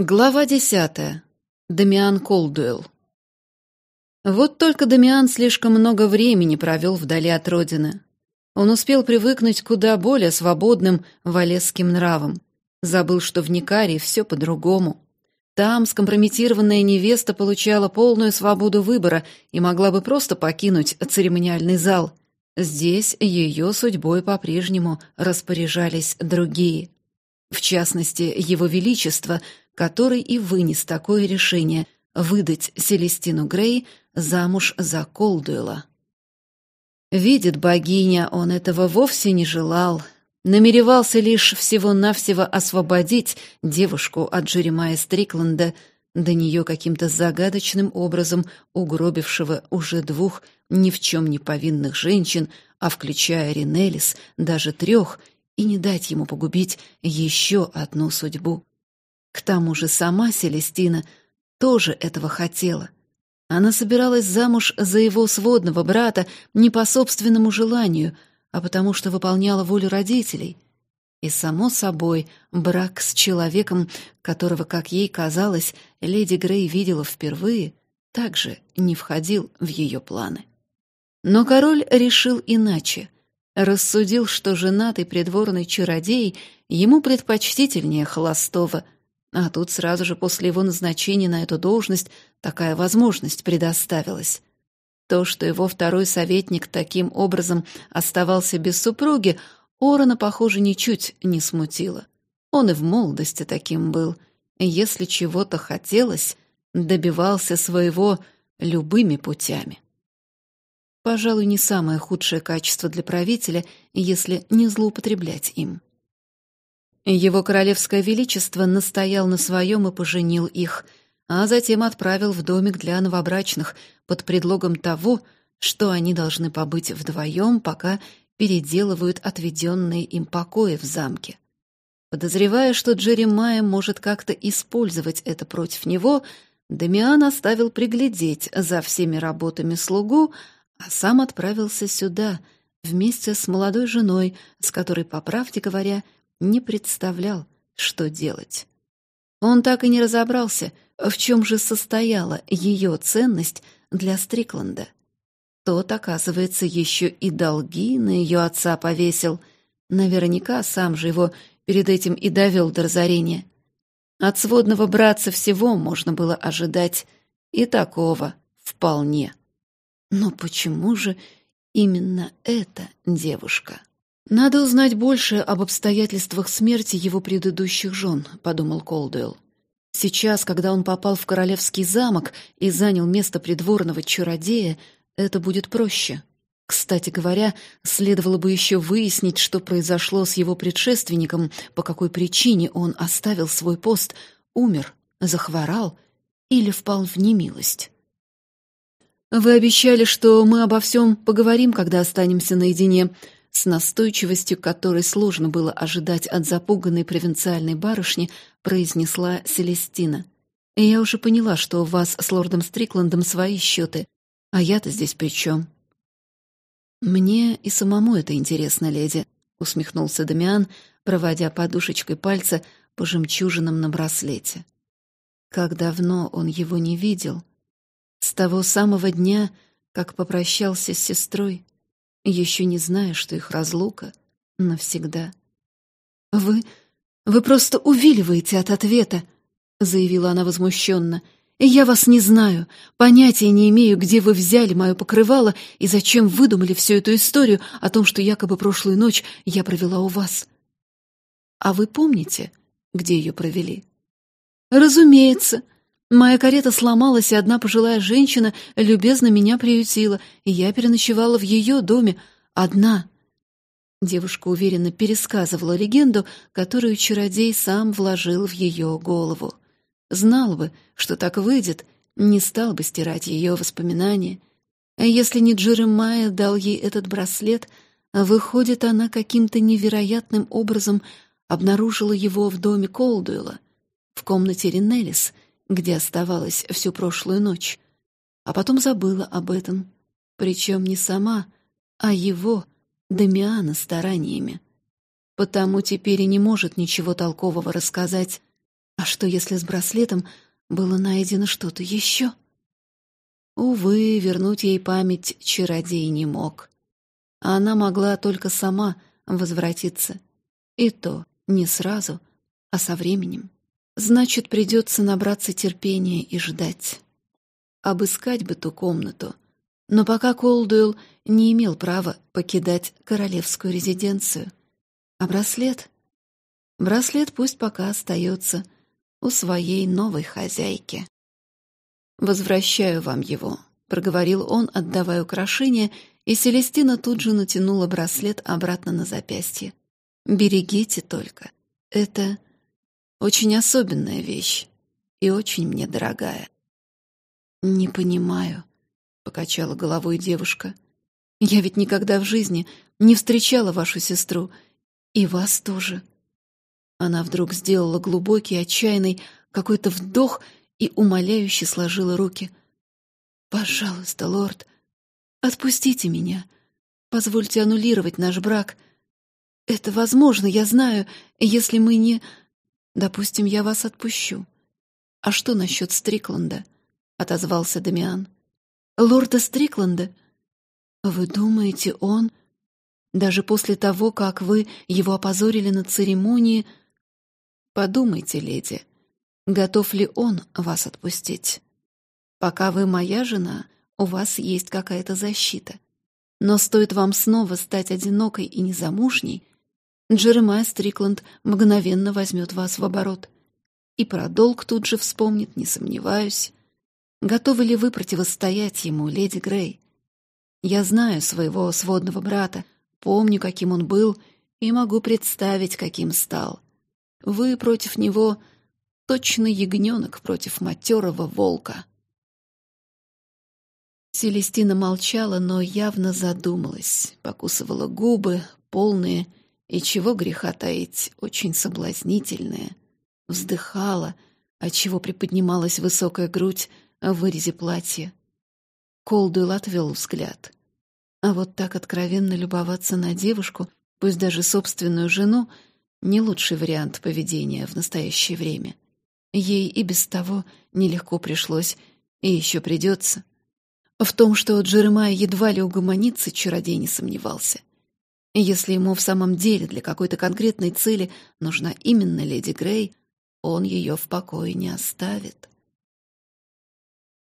Глава десятая. Дамиан Колдуэлл. Вот только Дамиан слишком много времени провел вдали от родины. Он успел привыкнуть куда более свободным валесским нравам. Забыл, что в Никарии все по-другому. Там скомпрометированная невеста получала полную свободу выбора и могла бы просто покинуть церемониальный зал. Здесь ее судьбой по-прежнему распоряжались другие. В частности, его величество — который и вынес такое решение выдать Селестину Грей замуж за Колдуэла. Видит богиня, он этого вовсе не желал, намеревался лишь всего-навсего освободить девушку от Джеремая Стрикленда, до нее каким-то загадочным образом угробившего уже двух ни в чем не повинных женщин, а включая Ринелис, даже трех, и не дать ему погубить еще одну судьбу. К тому же сама Селестина тоже этого хотела. Она собиралась замуж за его сводного брата не по собственному желанию, а потому что выполняла волю родителей. И, само собой, брак с человеком, которого, как ей казалось, леди Грей видела впервые, также не входил в ее планы. Но король решил иначе. Рассудил, что женатый придворный чародей ему предпочтительнее холостого — а тут сразу же после его назначения на эту должность такая возможность предоставилась. То, что его второй советник таким образом оставался без супруги, Орона, похоже, ничуть не смутило. Он и в молодости таким был. Если чего-то хотелось, добивался своего любыми путями. Пожалуй, не самое худшее качество для правителя, если не злоупотреблять им. Его королевское величество настоял на своем и поженил их, а затем отправил в домик для новобрачных под предлогом того, что они должны побыть вдвоем, пока переделывают отведенные им покои в замке. Подозревая, что Джеремайя может как-то использовать это против него, Дамиан оставил приглядеть за всеми работами слугу, а сам отправился сюда вместе с молодой женой, с которой, по правде говоря, не представлял, что делать. Он так и не разобрался, в чем же состояла ее ценность для Стрикланда. Тот, оказывается, еще и долги на ее отца повесил. Наверняка сам же его перед этим и довел до разорения. От сводного братца всего можно было ожидать, и такого вполне. Но почему же именно эта девушка? «Надо узнать больше об обстоятельствах смерти его предыдущих жен», — подумал Колдуэлл. Сейчас, когда он попал в королевский замок и занял место придворного чародея, это будет проще. Кстати говоря, следовало бы еще выяснить, что произошло с его предшественником, по какой причине он оставил свой пост, умер, захворал или впал в немилость. «Вы обещали, что мы обо всем поговорим, когда останемся наедине», с настойчивостью, которой сложно было ожидать от запуганной провинциальной барышни, произнесла Селестина. «И я уже поняла, что у вас с лордом Стрикландом свои счеты, а я-то здесь при чем?» «Мне и самому это интересно, леди», — усмехнулся Дамиан, проводя подушечкой пальца по жемчужинам на браслете. Как давно он его не видел. С того самого дня, как попрощался с сестрой, еще не зная, что их разлука навсегда. «Вы... вы просто увиливаете от ответа», — заявила она возмущенно. «Я вас не знаю, понятия не имею, где вы взяли мое покрывало и зачем выдумали всю эту историю о том, что якобы прошлую ночь я провела у вас. А вы помните, где ее провели?» «Разумеется», Моя карета сломалась, и одна пожилая женщина любезно меня приютила, и я переночевала в ее доме, одна. Девушка уверенно пересказывала легенду, которую чародей сам вложил в ее голову. Знал бы, что так выйдет, не стал бы стирать ее воспоминания. А если не Джеремайя дал ей этот браслет, выходит, она каким-то невероятным образом обнаружила его в доме Колдуэла, в комнате Ринелис — где оставалась всю прошлую ночь, а потом забыла об этом, причем не сама, а его, Дамиана, стараниями. Потому теперь и не может ничего толкового рассказать, А что, если с браслетом было найдено что-то еще? Увы, вернуть ей память чародей не мог. А она могла только сама возвратиться. И то не сразу, а со временем. Значит, придется набраться терпения и ждать. Обыскать бы ту комнату. Но пока Колдуэлл не имел права покидать королевскую резиденцию. А браслет? Браслет пусть пока остается у своей новой хозяйки. «Возвращаю вам его», — проговорил он, отдавая украшение, и Селестина тут же натянула браслет обратно на запястье. «Берегите только. Это очень особенная вещь и очень мне дорогая». «Не понимаю», — покачала головой девушка. «Я ведь никогда в жизни не встречала вашу сестру, и вас тоже». Она вдруг сделала глубокий, отчаянный какой-то вдох и умоляюще сложила руки. «Пожалуйста, лорд, отпустите меня. Позвольте аннулировать наш брак. Это возможно, я знаю, если мы не... Допустим, я вас отпущу. А что насчет Стрикланда?» — отозвался Дамиан. «Лорда Стрикланда? Вы думаете, он...» Даже после того, как вы его опозорили на церемонии, Подумайте, леди, готов ли он вас отпустить? Пока вы моя жена, у вас есть какая-то защита. Но стоит вам снова стать одинокой и незамужней, Джеремай Стрикланд мгновенно возьмет вас в оборот. И про долг тут же вспомнит, не сомневаюсь. Готовы ли вы противостоять ему, леди Грей? Я знаю своего сводного брата, помню, каким он был, и могу представить, каким стал. Вы против него точно ягненок против матерого волка. Селестина молчала, но явно задумалась, покусывала губы, полные, и чего греха таить, очень соблазнительные, вздыхала, отчего приподнималась высокая грудь в вырезе платья. Колдуэлл отвел взгляд. А вот так откровенно любоваться на девушку, пусть даже собственную жену, не лучший вариант поведения в настоящее время. Ей и без того нелегко пришлось, и еще придется. В том, что Джеремай едва ли угомонится, чародей не сомневался. Если ему в самом деле для какой-то конкретной цели нужна именно леди Грей, он ее в покое не оставит.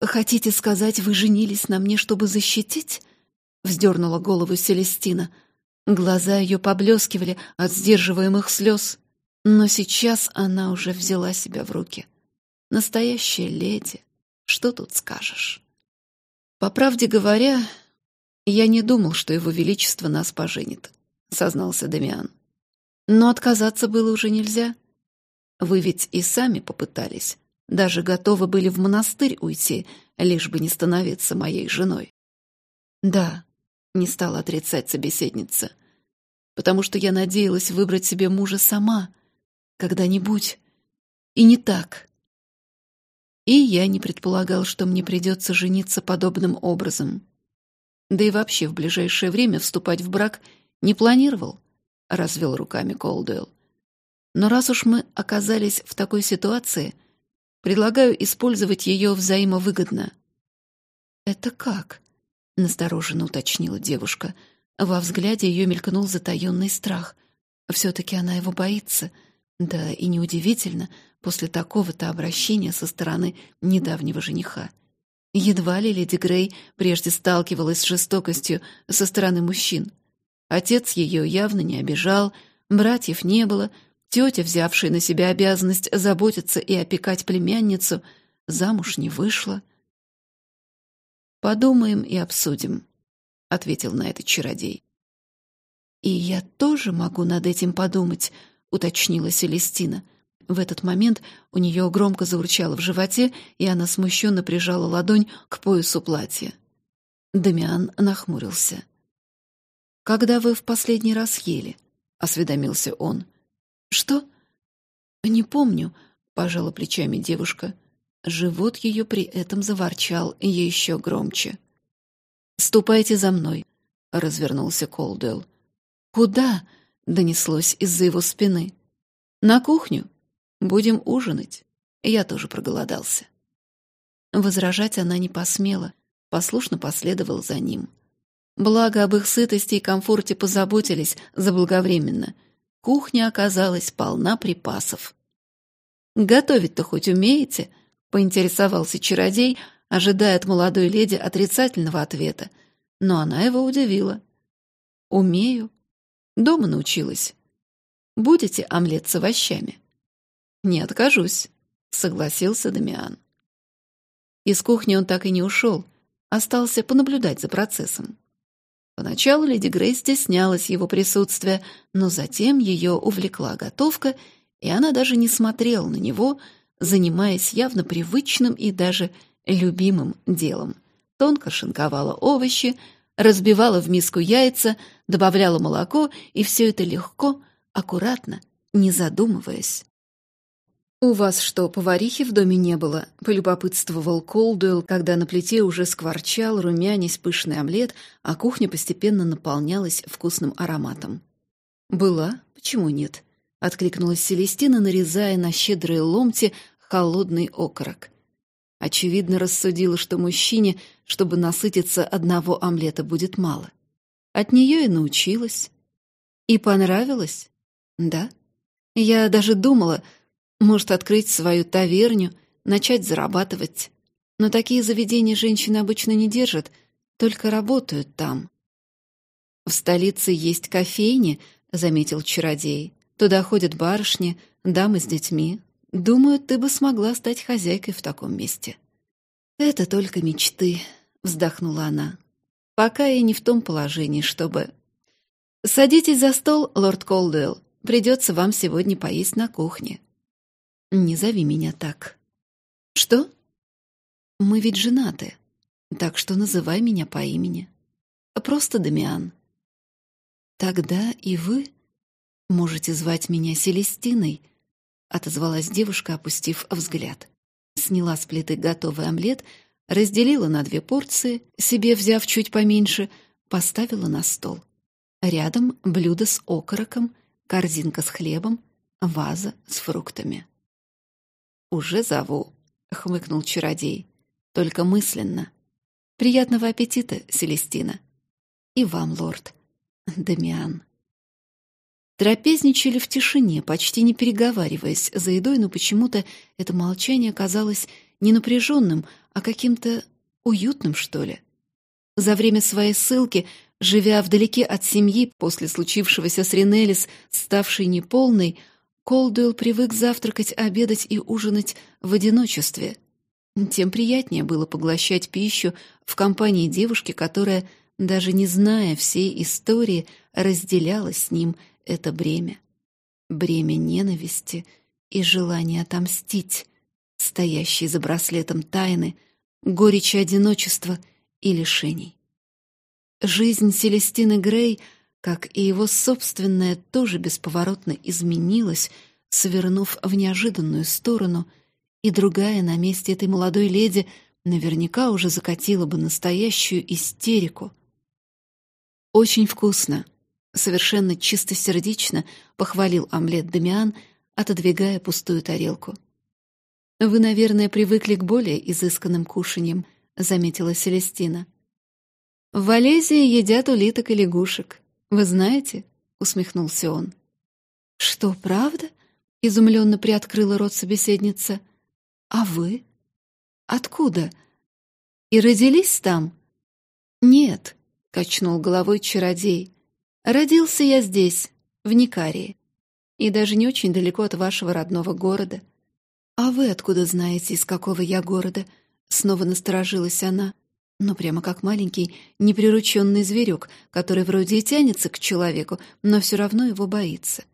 «Хотите сказать, вы женились на мне, чтобы защитить?» — вздернула голову Селестина — Глаза ее поблескивали от сдерживаемых слез, но сейчас она уже взяла себя в руки. Настоящая леди, что тут скажешь? По правде говоря, я не думал, что его величество нас поженит, сознался Дамиан. Но отказаться было уже нельзя. Вы ведь и сами попытались, даже готовы были в монастырь уйти, лишь бы не становиться моей женой. Да, не стала отрицать собеседница, потому что я надеялась выбрать себе мужа сама, когда-нибудь, и не так. И я не предполагал, что мне придется жениться подобным образом. Да и вообще в ближайшее время вступать в брак не планировал, — развел руками Колдуэлл. Но раз уж мы оказались в такой ситуации, предлагаю использовать ее взаимовыгодно. «Это как?» — настороженно уточнила девушка. Во взгляде ее мелькнул затаенный страх. Все-таки она его боится. Да и неудивительно после такого-то обращения со стороны недавнего жениха. Едва ли леди Грей прежде сталкивалась с жестокостью со стороны мужчин. Отец ее явно не обижал, братьев не было, тетя, взявшая на себя обязанность заботиться и опекать племянницу, замуж не вышла — «Подумаем и обсудим», — ответил на это чародей. «И я тоже могу над этим подумать», — уточнила Селестина. В этот момент у нее громко заурчало в животе, и она смущенно прижала ладонь к поясу платья. Дамиан нахмурился. «Когда вы в последний раз ели?» — осведомился он. «Что?» «Не помню», — пожала плечами девушка. Живот ее при этом заворчал еще громче. «Ступайте за мной», — развернулся Колдуэлл. «Куда?» — донеслось из-за его спины. «На кухню. Будем ужинать. Я тоже проголодался». Возражать она не посмела, послушно последовала за ним. Благо об их сытости и комфорте позаботились заблаговременно. Кухня оказалась полна припасов. «Готовить-то хоть умеете?» — поинтересовался чародей, ожидая от молодой леди отрицательного ответа. Но она его удивила. «Умею. Дома научилась. Будете омлет с овощами?» «Не откажусь», — согласился Дамиан. Из кухни он так и не ушел, остался понаблюдать за процессом. Поначалу леди Грей стеснялась его присутствия, но затем ее увлекла готовка, и она даже не смотрела на него, занимаясь явно привычным и даже любимым делом. Тонко шинковала овощи, разбивала в миску яйца, добавляла молоко, и все это легко, аккуратно, не задумываясь. «У вас что, поварихи в доме не было?» — полюбопытствовал Колдуэлл, когда на плите уже скворчал, румянись пышный омлет, а кухня постепенно наполнялась вкусным ароматом. «Была? Почему нет?» — откликнулась Селестина, нарезая на щедрые ломти холодный окорок. Очевидно, рассудила, что мужчине, чтобы насытиться одного омлета, будет мало. От нее и научилась. И понравилось? Да. Я даже думала, может, открыть свою таверню, начать зарабатывать. Но такие заведения женщины обычно не держат, только работают там. «В столице есть кофейни», — заметил чародей. «Туда ходят барышни, дамы с детьми. Думаю, ты бы смогла стать хозяйкой в таком месте». «Это только мечты», — вздохнула она. «Пока я не в том положении, чтобы...» «Садитесь за стол, лорд Колдуэлл. Придется вам сегодня поесть на кухне. Не зови меня так. Что? Мы ведь женаты, так что называй меня по имени. Просто Дамиан. Тогда и вы можете звать меня Селестиной, отозвалась девушка, опустив взгляд. Сняла с плиты готовый омлет, разделила на две порции, себе взяв чуть поменьше, поставила на стол. Рядом блюдо с окороком, корзинка с хлебом, ваза с фруктами. «Уже зову», — хмыкнул чародей. «Только мысленно. Приятного аппетита, Селестина. И вам, лорд. Дамиан». Трапезничали в тишине, почти не переговариваясь за едой, но почему-то это молчание казалось не напряженным, а каким-то уютным, что ли. За время своей ссылки, живя вдалеке от семьи после случившегося с Ренелис, ставшей неполной, Колдуэлл привык завтракать, обедать и ужинать в одиночестве. Тем приятнее было поглощать пищу в компании девушки, которая, даже не зная всей истории, разделяла с ним это бремя. Бремя ненависти и желания отомстить, стоящее за браслетом тайны, горечи одиночества и лишений. Жизнь Селестины Грей — как и его собственная, тоже бесповоротно изменилась, свернув в неожиданную сторону, и другая на месте этой молодой леди наверняка уже закатила бы настоящую истерику. «Очень вкусно», — совершенно чистосердечно похвалил омлет Дамиан, отодвигая пустую тарелку. «Вы, наверное, привыкли к более изысканным кушаньям», — заметила Селестина. «В Валезии едят улиток и лягушек. Вы знаете?» — усмехнулся он. «Что, правда?» — изумленно приоткрыла рот собеседница. «А вы? Откуда? И родились там?» «Нет», — качнул головой чародей. «Родился я здесь, в Никарии, и даже не очень далеко от вашего родного города». «А вы откуда знаете, из какого я города?» Снова насторожилась она но прямо как маленький неприрученный зверек, который вроде и тянется к человеку, но все равно его боится.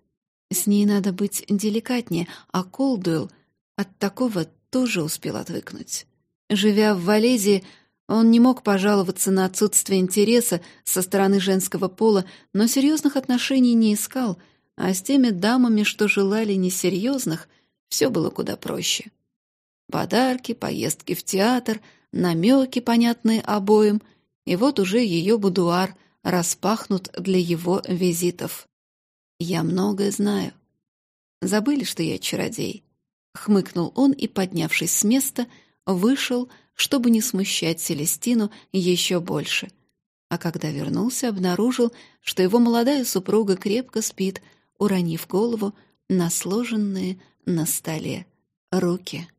С ней надо быть деликатнее, а Колдуэлл от такого тоже успел отвыкнуть. Живя в Валезии, он не мог пожаловаться на отсутствие интереса со стороны женского пола, но серьезных отношений не искал, а с теми дамами, что желали несерьезных, все было куда проще. Подарки, поездки в театр — намеки, понятные обоим, и вот уже ее будуар распахнут для его визитов. Я многое знаю. Забыли, что я чародей? — хмыкнул он и, поднявшись с места, вышел, чтобы не смущать Селестину еще больше. А когда вернулся, обнаружил, что его молодая супруга крепко спит, уронив голову на сложенные на столе руки.